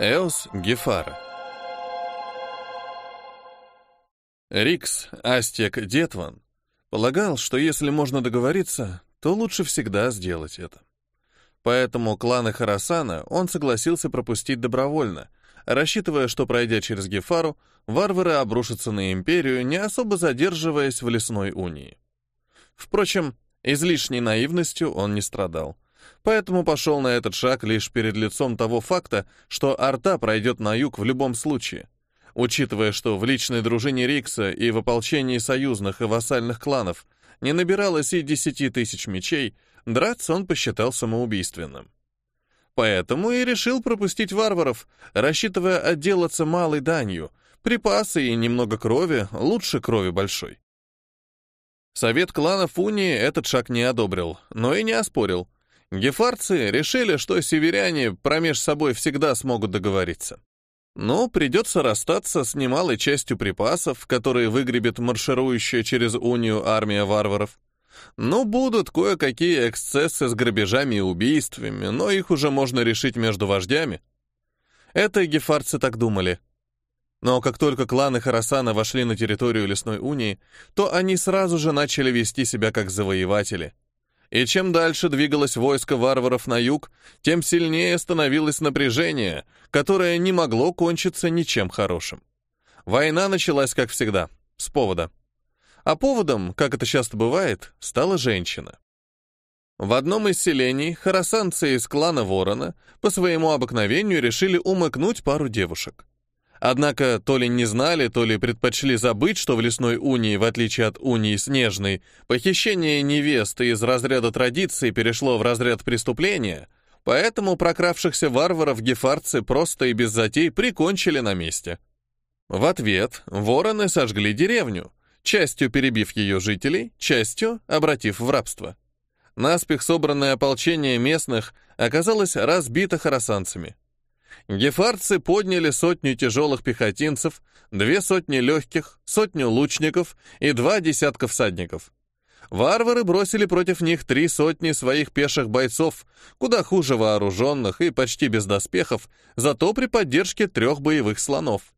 Эос Гефара. Рикс, Астек Детван, полагал, что если можно договориться, то лучше всегда сделать это. Поэтому кланы Харасана он согласился пропустить добровольно, рассчитывая, что, пройдя через Гефару, варвары обрушатся на империю, не особо задерживаясь в лесной унии. Впрочем, излишней наивностью он не страдал поэтому пошел на этот шаг лишь перед лицом того факта, что Арта пройдет на юг в любом случае. Учитывая, что в личной дружине Рикса и в ополчении союзных и вассальных кланов не набиралось и десяти тысяч мечей, драться он посчитал самоубийственным. Поэтому и решил пропустить варваров, рассчитывая отделаться малой данью, припасы и немного крови, лучше крови большой. Совет кланов Унии этот шаг не одобрил, но и не оспорил. Гефарцы решили, что северяне промеж собой всегда смогут договориться. Но придется расстаться с немалой частью припасов, которые выгребет марширующая через унию армия варваров. Ну, будут кое-какие эксцессы с грабежами и убийствами, но их уже можно решить между вождями. Это гефарцы так думали. Но как только кланы Харасана вошли на территорию лесной унии, то они сразу же начали вести себя как завоеватели — и чем дальше двигалось войско варваров на юг, тем сильнее становилось напряжение, которое не могло кончиться ничем хорошим. Война началась, как всегда, с повода. А поводом, как это часто бывает, стала женщина. В одном из селений харасанцы из клана Ворона по своему обыкновению решили умыкнуть пару девушек. Однако то ли не знали, то ли предпочли забыть, что в лесной унии, в отличие от унии снежной, похищение невесты из разряда традиции перешло в разряд преступления, поэтому прокравшихся варваров гефарцы просто и без затей прикончили на месте. В ответ вороны сожгли деревню, частью перебив ее жителей, частью обратив в рабство. Наспех собранное ополчение местных оказалось разбито харасанцами. Гефарцы подняли сотню тяжелых пехотинцев, две сотни легких, сотню лучников и два десятка всадников. Варвары бросили против них три сотни своих пеших бойцов, куда хуже вооруженных и почти без доспехов, зато при поддержке трех боевых слонов.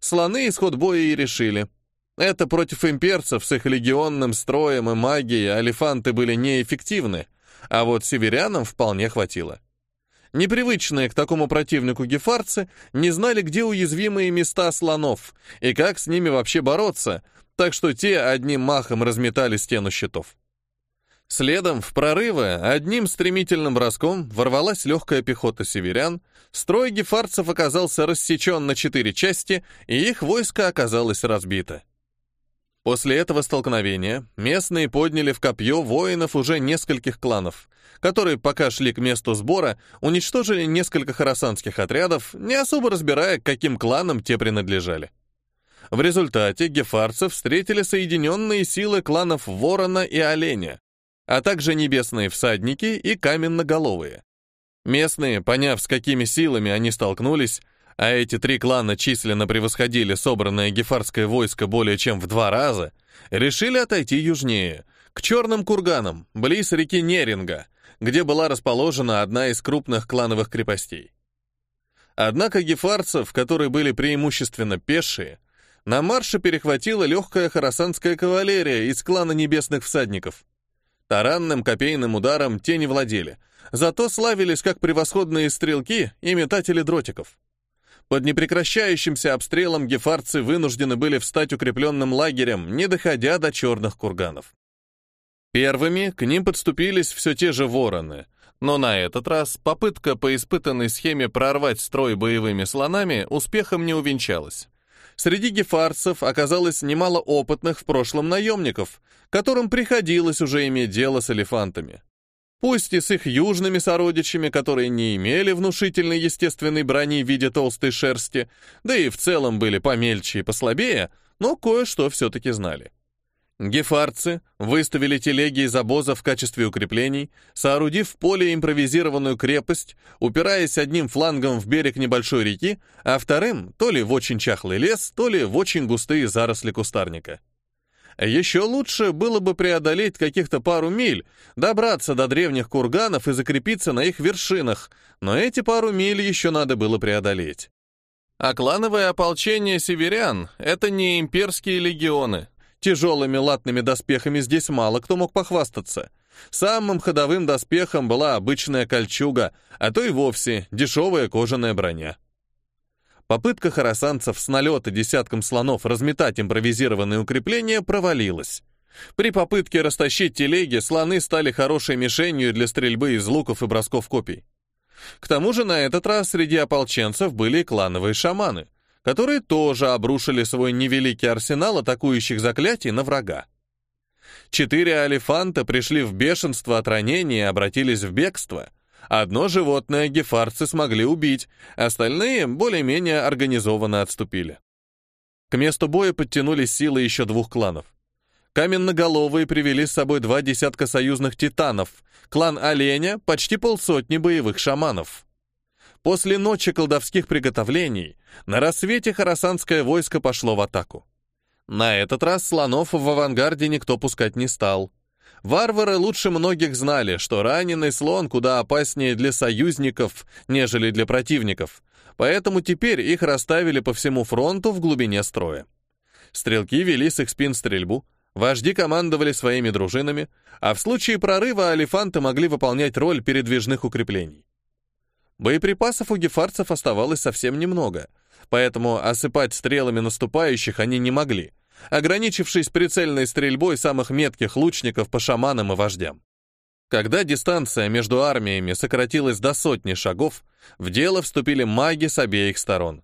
Слоны исход боя и решили. Это против имперцев с их легионным строем и магией алифанты были неэффективны, а вот северянам вполне хватило. Непривычные к такому противнику гефарцы не знали, где уязвимые места слонов и как с ними вообще бороться, так что те одним махом разметали стену щитов. Следом в прорывы одним стремительным броском ворвалась легкая пехота северян, строй гефарцев оказался рассечен на четыре части, и их войско оказалось разбито. После этого столкновения местные подняли в копье воинов уже нескольких кланов, которые, пока шли к месту сбора, уничтожили несколько харасанских отрядов, не особо разбирая, к каким кланам те принадлежали. В результате гефарцев встретили соединенные силы кланов Ворона и Оленя, а также небесные всадники и каменноголовые. Местные, поняв, с какими силами они столкнулись, а эти три клана численно превосходили собранное гефарское войско более чем в два раза, решили отойти южнее, к черным курганам, близ реки Неринга, где была расположена одна из крупных клановых крепостей. Однако гефарцев, которые были преимущественно пешие, на марше перехватила легкая харасанская кавалерия из клана небесных всадников. Таранным копейным ударом те не владели, зато славились как превосходные стрелки и метатели дротиков. Под непрекращающимся обстрелом гефарцы вынуждены были встать укрепленным лагерем, не доходя до черных курганов. Первыми к ним подступились все те же вороны, но на этот раз попытка по испытанной схеме прорвать строй боевыми слонами успехом не увенчалась. Среди гефарцев оказалось немало опытных в прошлом наемников, которым приходилось уже иметь дело с элефантами. Пусть и с их южными сородичами, которые не имели внушительной естественной брони в виде толстой шерсти, да и в целом были помельче и послабее, но кое-что все-таки знали. Гефарцы выставили телеги из обоза в качестве укреплений, соорудив в поле импровизированную крепость, упираясь одним флангом в берег небольшой реки, а вторым то ли в очень чахлый лес, то ли в очень густые заросли кустарника. Еще лучше было бы преодолеть каких-то пару миль, добраться до древних курганов и закрепиться на их вершинах, но эти пару миль еще надо было преодолеть. А клановое ополчение северян — это не имперские легионы. Тяжелыми латными доспехами здесь мало кто мог похвастаться. Самым ходовым доспехом была обычная кольчуга, а то и вовсе дешевая кожаная броня. Попытка харасанцев с налета десятком слонов разметать импровизированные укрепления провалилась. При попытке растащить телеги слоны стали хорошей мишенью для стрельбы из луков и бросков копий. К тому же на этот раз среди ополченцев были клановые шаманы, которые тоже обрушили свой невеликий арсенал атакующих заклятий на врага. Четыре алифанта пришли в бешенство от ранения и обратились в бегство, Одно животное гефарцы смогли убить, остальные более-менее организованно отступили. К месту боя подтянулись силы еще двух кланов. Каменноголовые привели с собой два десятка союзных титанов, клан Оленя — почти полсотни боевых шаманов. После ночи колдовских приготовлений на рассвете харасанское войско пошло в атаку. На этот раз слонов в авангарде никто пускать не стал. Варвары лучше многих знали, что раненый слон куда опаснее для союзников, нежели для противников, поэтому теперь их расставили по всему фронту в глубине строя. Стрелки вели с их спин стрельбу, вожди командовали своими дружинами, а в случае прорыва алифанты могли выполнять роль передвижных укреплений. Боеприпасов у гефарцев оставалось совсем немного, поэтому осыпать стрелами наступающих они не могли, ограничившись прицельной стрельбой самых метких лучников по шаманам и вождям. Когда дистанция между армиями сократилась до сотни шагов, в дело вступили маги с обеих сторон.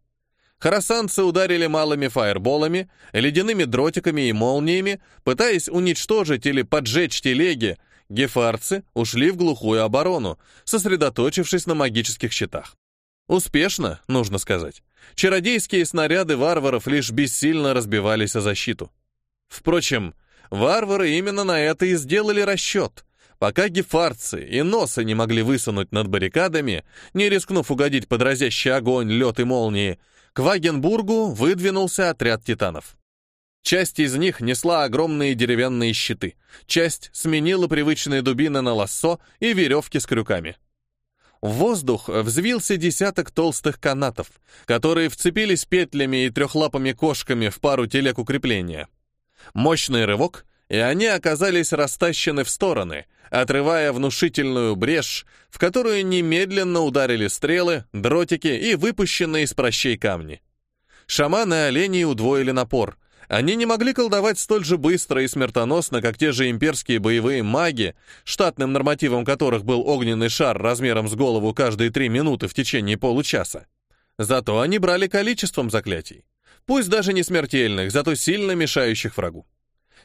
Харасанцы ударили малыми фаерболами, ледяными дротиками и молниями, пытаясь уничтожить или поджечь телеги, гефарцы ушли в глухую оборону, сосредоточившись на магических щитах. Успешно, нужно сказать. Чародейские снаряды варваров лишь бессильно разбивались о защиту. Впрочем, варвары именно на это и сделали расчет. Пока гефарцы и носа не могли высунуть над баррикадами, не рискнув угодить под разящий огонь, лед и молнии, к Вагенбургу выдвинулся отряд титанов. Часть из них несла огромные деревянные щиты, часть сменила привычные дубины на лассо и веревки с крюками. В воздух взвился десяток толстых канатов, которые вцепились петлями и трехлапыми кошками в пару телег укрепления. Мощный рывок, и они оказались растащены в стороны, отрывая внушительную брешь, в которую немедленно ударили стрелы, дротики и выпущенные из прощей камни. Шаманы оленей удвоили напор, они не могли колдовать столь же быстро и смертоносно, как те же имперские боевые маги, штатным нормативом которых был огненный шар размером с голову каждые три минуты в течение получаса. Зато они брали количеством заклятий. Пусть даже не смертельных, зато сильно мешающих врагу.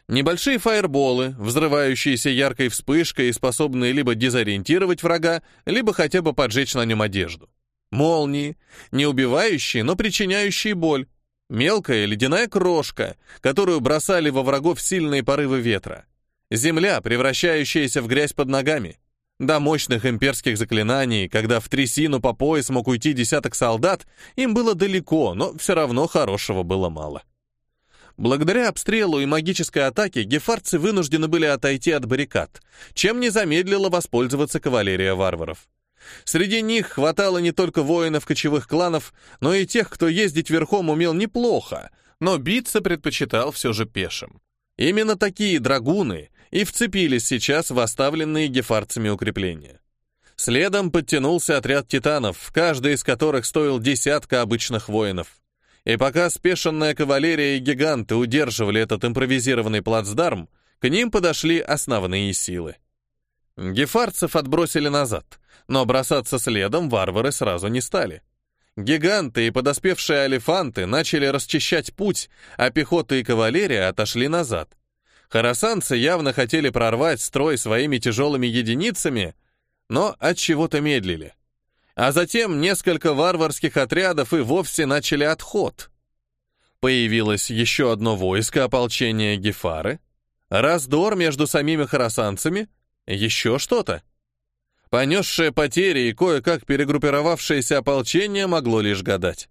Небольшие фаерболы, взрывающиеся яркой вспышкой и способные либо дезориентировать врага, либо хотя бы поджечь на нем одежду. Молнии, не убивающие, но причиняющие боль. Мелкая ледяная крошка, которую бросали во врагов сильные порывы ветра. Земля, превращающаяся в грязь под ногами. До мощных имперских заклинаний, когда в трясину по пояс мог уйти десяток солдат, им было далеко, но все равно хорошего было мало. Благодаря обстрелу и магической атаке гефарцы вынуждены были отойти от баррикад, чем не замедлила воспользоваться кавалерия варваров. Среди них хватало не только воинов кочевых кланов, но и тех, кто ездить верхом умел неплохо, но биться предпочитал все же пешим. Именно такие драгуны и вцепились сейчас в оставленные гефарцами укрепления. Следом подтянулся отряд титанов, каждый из которых стоил десятка обычных воинов. И пока спешенная кавалерия и гиганты удерживали этот импровизированный плацдарм, к ним подошли основные силы. Гефарцев отбросили назад, но бросаться следом варвары сразу не стали. Гиганты и подоспевшие алифанты начали расчищать путь, а пехота и кавалерия отошли назад. Харасанцы явно хотели прорвать строй своими тяжелыми единицами, но от чего-то медлили. А затем несколько варварских отрядов и вовсе начали отход. Появилось еще одно войско ополчения Гефары, раздор между самими харасанцами, еще что-то. Понесшее потери и кое-как перегруппировавшееся ополчение могло лишь гадать.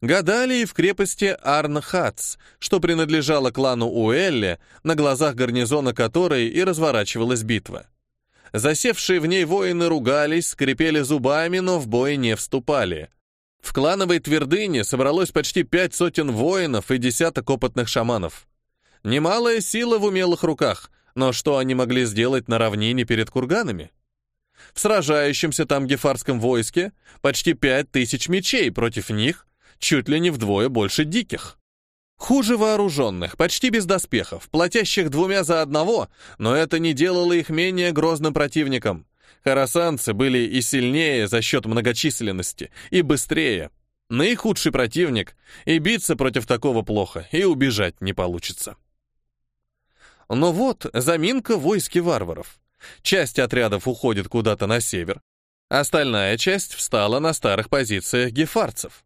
гадали и в крепости Арнхац, что принадлежало клану Уэлли, на глазах гарнизона которой и разворачивалась битва. Засевшие в ней воины ругались, скрипели зубами, но в бой не вступали. В клановой твердыне собралось почти пять сотен воинов и десяток опытных шаманов. Немалая сила в умелых руках, но что они могли сделать на равнине перед курганами? В сражающемся там гефарском войске почти пять тысяч мечей против них, чуть ли не вдвое больше диких. Хуже вооруженных, почти без доспехов, платящих двумя за одного, но это не делало их менее грозным противником. Харасанцы были и сильнее за счет многочисленности, и быстрее. Наихудший противник, и биться против такого плохо, и убежать не получится. Но вот заминка войски варваров. Часть отрядов уходит куда-то на север, остальная часть встала на старых позициях гефарцев.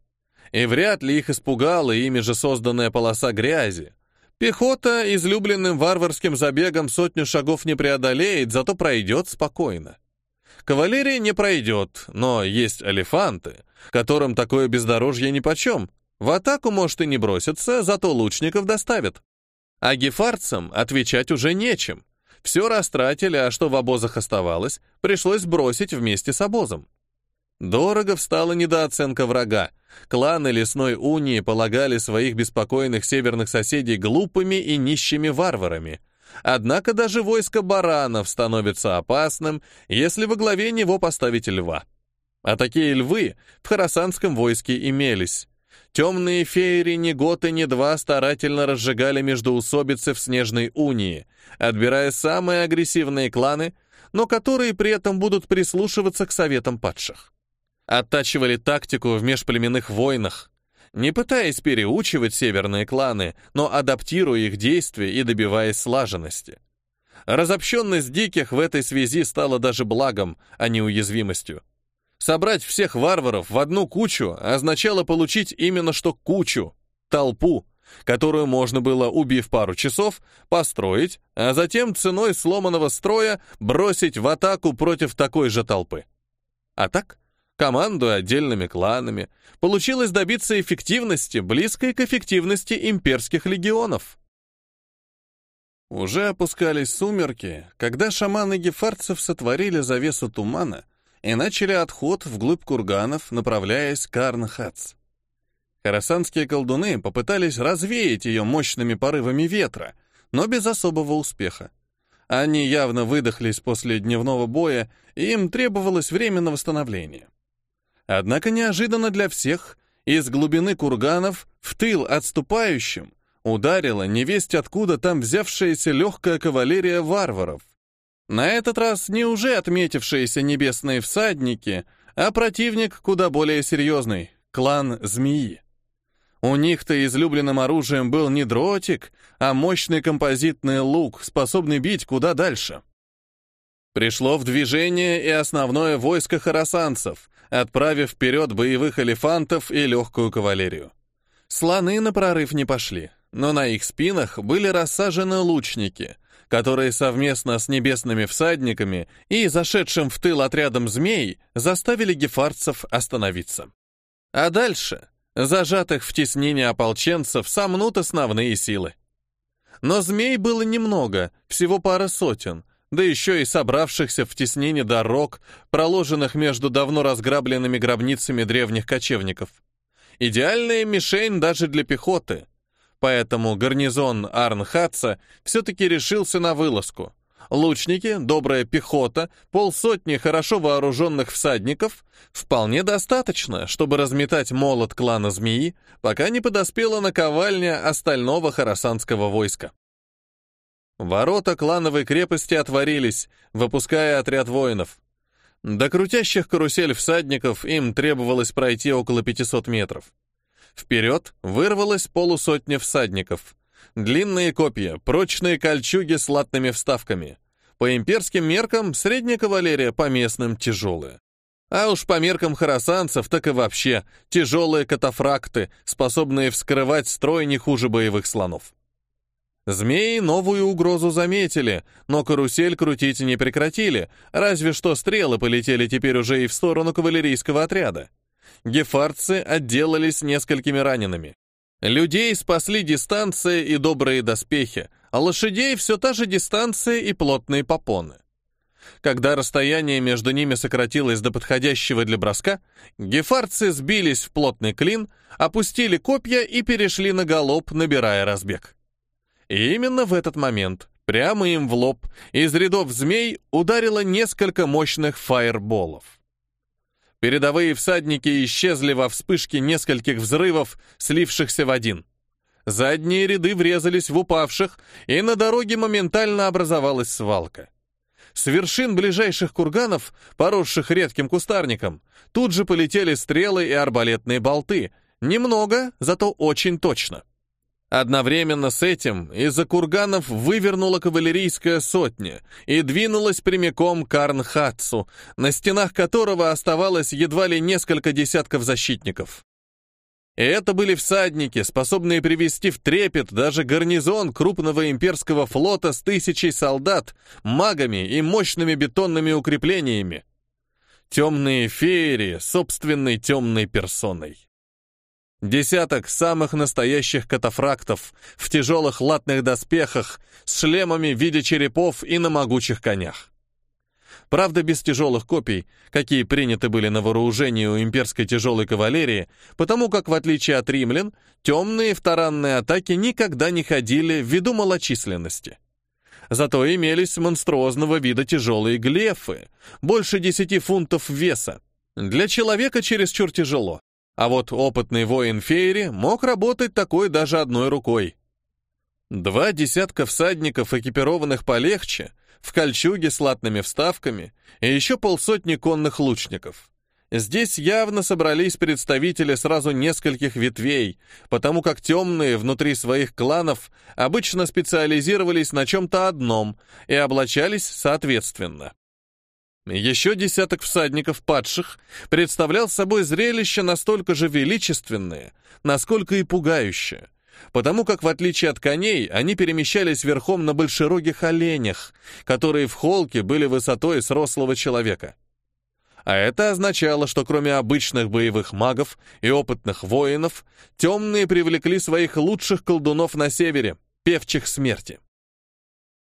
И вряд ли их испугала ими же созданная полоса грязи. Пехота излюбленным варварским забегом сотню шагов не преодолеет, зато пройдет спокойно. Кавалерия не пройдет, но есть алифанты, которым такое бездорожье нипочем. В атаку, может, и не бросятся, зато лучников доставят. А гефарцам отвечать уже нечем. Все растратили, а что в обозах оставалось, пришлось бросить вместе с обозом. Дорого встала недооценка врага. Кланы лесной унии полагали своих беспокойных северных соседей глупыми и нищими варварами, Однако даже войско баранов становится опасным, если во главе него поставить льва. А такие львы в харасанском войске имелись. Темные феери ни год и ни два старательно разжигали междоусобицы в Снежной Унии, отбирая самые агрессивные кланы, но которые при этом будут прислушиваться к советам падших. Оттачивали тактику в межплеменных войнах, не пытаясь переучивать северные кланы, но адаптируя их действия и добиваясь слаженности. Разобщенность диких в этой связи стала даже благом, а не уязвимостью. Собрать всех варваров в одну кучу означало получить именно что кучу, толпу, которую можно было, убив пару часов, построить, а затем ценой сломанного строя бросить в атаку против такой же толпы. А так, командуя отдельными кланами, получилось добиться эффективности, близкой к эффективности имперских легионов. Уже опускались сумерки, когда шаманы гефарцев сотворили завесу тумана и начали отход вглубь курганов, направляясь к Арнхац. Харасанские колдуны попытались развеять ее мощными порывами ветра, но без особого успеха. Они явно выдохлись после дневного боя, и им требовалось время на восстановление. Однако неожиданно для всех из глубины курганов в тыл отступающим ударила невесть откуда там взявшаяся легкая кавалерия варваров. На этот раз не уже отметившиеся небесные всадники, а противник куда более серьезный — клан Змеи. У них-то излюбленным оружием был не дротик, а мощный композитный лук, способный бить куда дальше. Пришло в движение и основное войско харасанцев, отправив вперед боевых элефантов и легкую кавалерию. Слоны на прорыв не пошли, но на их спинах были рассажены лучники, которые совместно с небесными всадниками и зашедшим в тыл отрядом змей заставили гефарцев остановиться. А дальше зажатых в теснине ополченцев сомнут основные силы. Но змей было немного, всего пара сотен, да еще и собравшихся в теснине дорог, проложенных между давно разграбленными гробницами древних кочевников. Идеальная мишень даже для пехоты. Поэтому гарнизон Арнхатца все-таки решился на вылазку. Лучники, добрая пехота, полсотни хорошо вооруженных всадников вполне достаточно, чтобы разметать молот клана змеи, пока не подоспела наковальня остального харасанского войска. Ворота клановой крепости отворились, выпуская отряд воинов. До крутящих карусель всадников им требовалось пройти около 500 метров. Вперед вырвалось полусотня всадников. Длинные копья, прочные кольчуги с латными вставками. По имперским меркам средняя кавалерия, по местным тяжелая. А уж по меркам харасанцев, так и вообще тяжелые катафракты, способные вскрывать строй не хуже боевых слонов. Змеи новую угрозу заметили, но карусель крутить не прекратили, разве что стрелы полетели теперь уже и в сторону кавалерийского отряда. Гефарцы отделались несколькими ранеными. Людей спасли дистанция и добрые доспехи, а лошадей все та же дистанция и плотные попоны. Когда расстояние между ними сократилось до подходящего для броска, гефарцы сбились в плотный клин, опустили копья и перешли на галоп, набирая разбег. И именно в этот момент, прямо им в лоб, из рядов змей ударило несколько мощных фаерболов. Передовые всадники исчезли во вспышке нескольких взрывов, слившихся в один. Задние ряды врезались в упавших, и на дороге моментально образовалась свалка. С вершин ближайших курганов, поросших редким кустарником, тут же полетели стрелы и арбалетные болты. Немного, зато очень точно. Одновременно с этим из-за курганов вывернула кавалерийская сотня и двинулась прямиком к Арнхатсу, на стенах которого оставалось едва ли несколько десятков защитников. И это были всадники, способные привести в трепет даже гарнизон крупного имперского флота с тысячей солдат, магами и мощными бетонными укреплениями. Темные феери собственной темной персоной. Десяток самых настоящих катафрактов в тяжелых латных доспехах, с шлемами в виде черепов и на могучих конях. Правда, без тяжелых копий, какие приняты были на вооружении у имперской тяжелой кавалерии, потому как, в отличие от римлян, темные вторанные атаки никогда не ходили ввиду малочисленности. Зато имелись монструозного вида тяжелые глефы, больше 10 фунтов веса. Для человека чересчур тяжело. А вот опытный воин Фейри мог работать такой даже одной рукой. Два десятка всадников, экипированных полегче, в кольчуге с латными вставками и еще полсотни конных лучников. Здесь явно собрались представители сразу нескольких ветвей, потому как темные внутри своих кланов обычно специализировались на чем-то одном и облачались соответственно. Еще десяток всадников падших представлял собой зрелище настолько же величественное, насколько и пугающее, потому как, в отличие от коней, они перемещались верхом на большерогих оленях, которые в холке были высотой с рослого человека. А это означало, что кроме обычных боевых магов и опытных воинов, темные привлекли своих лучших колдунов на севере, певчих смерти.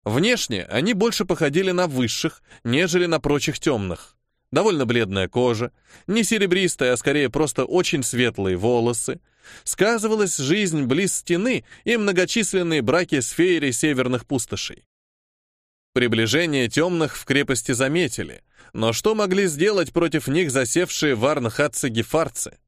Внешне они больше походили на высших, нежели на прочих темных довольно бледная кожа, не серебристая, а скорее просто очень светлые волосы. Сказывалась жизнь близ стены и многочисленные браки с феерей северных пустошей. Приближение темных в крепости заметили, но что могли сделать против них засевшие в Арнхатце-гефарцы?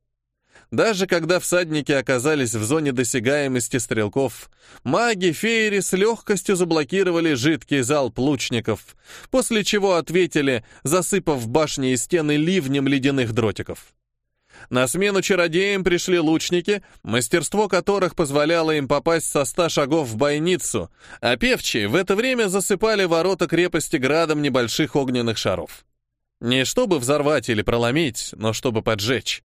Даже когда всадники оказались в зоне досягаемости стрелков, маги Фейри с легкостью заблокировали жидкий залп лучников, после чего ответили, засыпав башни и стены ливнем ледяных дротиков. На смену чародеям пришли лучники, мастерство которых позволяло им попасть со ста шагов в бойницу, а певчие в это время засыпали ворота крепости градом небольших огненных шаров. Не чтобы взорвать или проломить, но чтобы поджечь.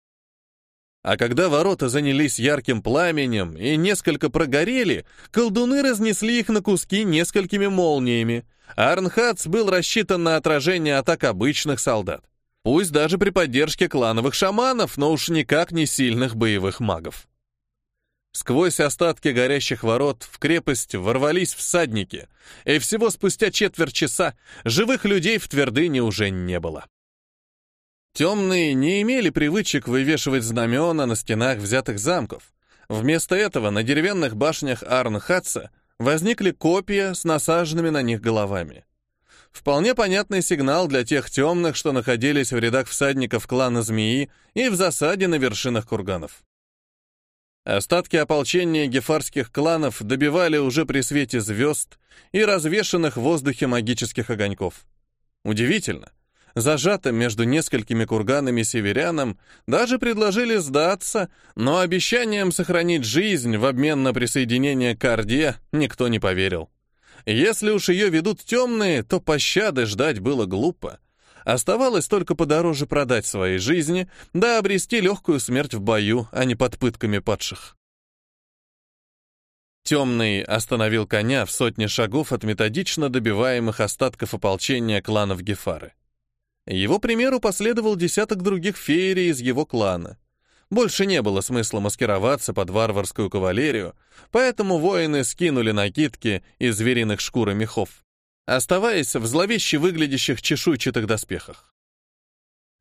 А когда ворота занялись ярким пламенем и несколько прогорели, колдуны разнесли их на куски несколькими молниями. Арнхац был рассчитан на отражение атак обычных солдат. Пусть даже при поддержке клановых шаманов, но уж никак не сильных боевых магов. Сквозь остатки горящих ворот в крепость ворвались всадники, и всего спустя четверть часа живых людей в твердыне уже не было. Темные не имели привычек вывешивать знамена на стенах взятых замков. Вместо этого на деревянных башнях Арнхатса возникли копья с насаженными на них головами. Вполне понятный сигнал для тех темных, что находились в рядах всадников клана Змеи и в засаде на вершинах курганов. Остатки ополчения гефарских кланов добивали уже при свете звезд и развешанных в воздухе магических огоньков. Удивительно, зажатым между несколькими курганами северянам, даже предложили сдаться, но обещанием сохранить жизнь в обмен на присоединение к Орде никто не поверил. Если уж ее ведут темные, то пощады ждать было глупо. Оставалось только подороже продать свои жизни, да обрести легкую смерть в бою, а не под пытками падших. Темный остановил коня в сотне шагов от методично добиваемых остатков ополчения кланов Гефары. Его примеру последовал десяток других феерий из его клана. Больше не было смысла маскироваться под варварскую кавалерию, поэтому воины скинули накидки из звериных шкур и мехов, оставаясь в зловеще выглядящих чешуйчатых доспехах.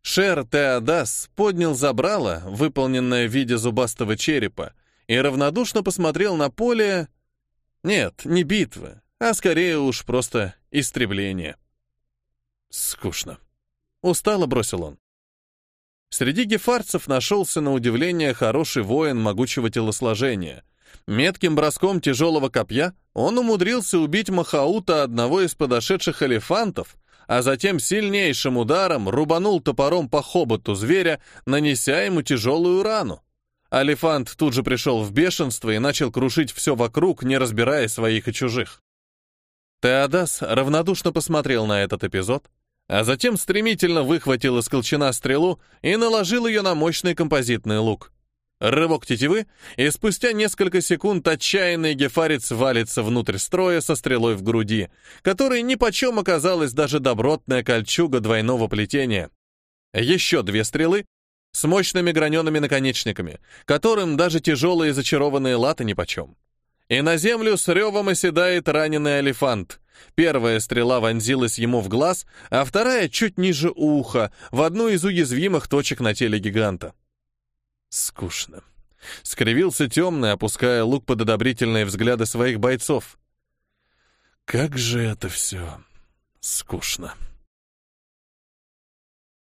Шер Теодас поднял забрало, выполненное в виде зубастого черепа, и равнодушно посмотрел на поле... Нет, не битвы, а скорее уж просто истребление. Скучно. Устало бросил он. Среди гефарцев нашелся на удивление хороший воин могучего телосложения. Метким броском тяжелого копья он умудрился убить Махаута одного из подошедших элефантов, а затем сильнейшим ударом рубанул топором по хоботу зверя, нанеся ему тяжелую рану. Алифант тут же пришел в бешенство и начал крушить все вокруг, не разбирая своих и чужих. Теодас равнодушно посмотрел на этот эпизод, а затем стремительно выхватил из колчана стрелу и наложил ее на мощный композитный лук. Рывок тетивы, и спустя несколько секунд отчаянный гефарец валится внутрь строя со стрелой в груди, которой нипочем оказалась даже добротная кольчуга двойного плетения. Еще две стрелы с мощными гранеными наконечниками, которым даже тяжелые зачарованные латы нипочем. И на землю с ревом оседает раненый элефант. Первая стрела вонзилась ему в глаз, а вторая чуть ниже уха, в одну из уязвимых точек на теле гиганта. Скучно. Скривился темный, опуская лук под одобрительные взгляды своих бойцов. Как же это все скучно.